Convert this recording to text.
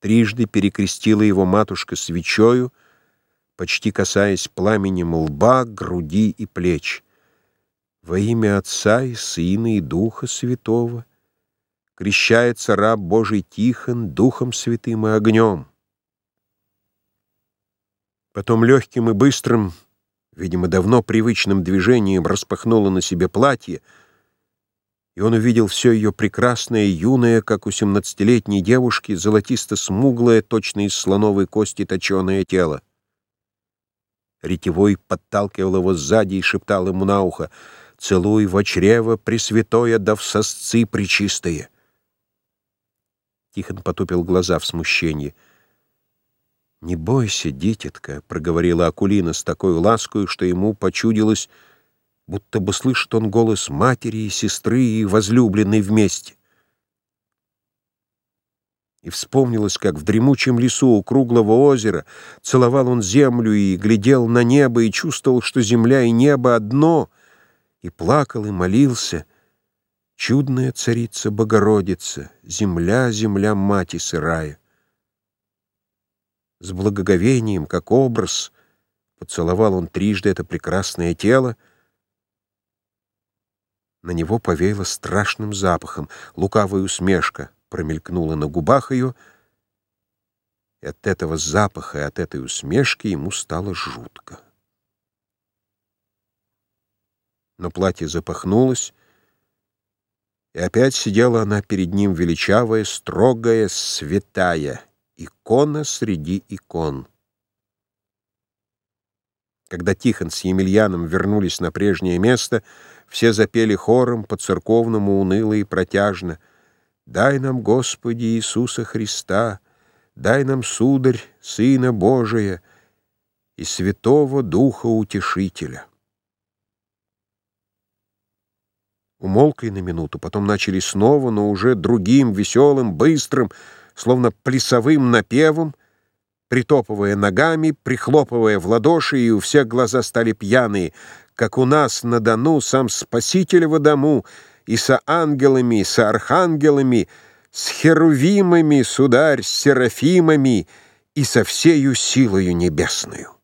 Трижды перекрестила его матушка свечою, почти касаясь пламенем лба, груди и плеч. Во имя Отца и Сына и Духа Святого крещается раб Божий Тихон Духом Святым и огнем. Потом легким и быстрым, видимо, давно привычным движением распахнула на себе платье, и он увидел все ее прекрасное, юное, как у семнадцатилетней девушки, золотисто-смуглое, точно из слоновой кости точеное тело. Ретевой подталкивал его сзади и шептал ему на ухо «Целуй во чрево, пресвятое, да в сосцы причистые». Тихон потупил глаза в смущении. «Не бойся, дитятка», — проговорила Акулина с такой лаской, что ему почудилось, будто бы слышит он голос матери и сестры и возлюбленной вместе. И вспомнилось, как в дремучем лесу у круглого озера целовал он землю и глядел на небо, и чувствовал, что земля и небо одно, и плакал, и молился. Чудная царица Богородица, земля, земля, мати сырая. С благоговением, как образ, поцеловал он трижды это прекрасное тело, на него повеяло страшным запахом, лукавая усмешка промелькнула на губах ее, и от этого запаха и от этой усмешки ему стало жутко. Но платье запахнулось, и опять сидела она перед ним величавая, строгая, святая, икона среди икон. Когда Тихон с Емельяном вернулись на прежнее место, все запели хором по-церковному уныло и протяжно. «Дай нам, Господи Иисуса Христа, дай нам, Сударь, Сына Божия и Святого Духа Утешителя». Умолкли на минуту, потом начали снова, но уже другим, веселым, быстрым, словно плясовым напевом, притопывая ногами, прихлопывая в ладоши, и у всех глаза стали пьяные, как у нас на Дону сам Спаситель в дому, и со ангелами, со архангелами, с херувимами, сударь, с серафимами и со всею силою небесною.